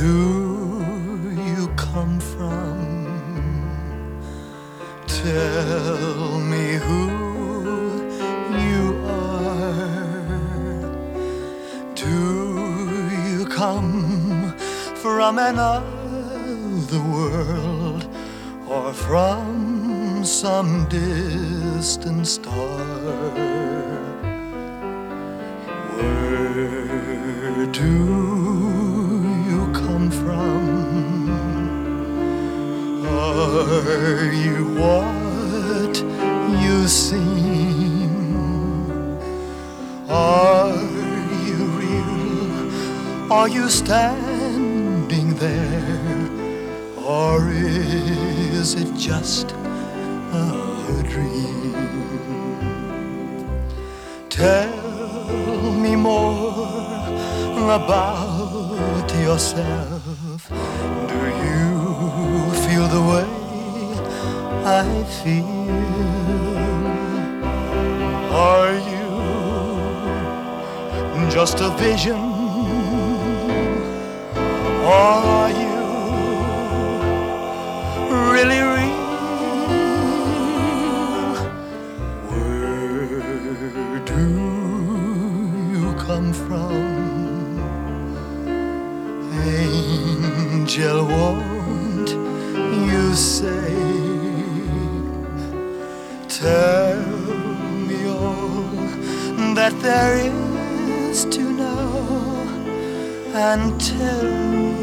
do you come from? Tell me who you are. Do you come from another world or from some distant star? Where do Are you what you seem? Are you real? Are you standing there? Or is it just a dream? Tell me more about yourself. I feel? Are you just a vision? Or are you really real? Where do you come from? Angel, won't you say? Tell me all that there is to know, and tell me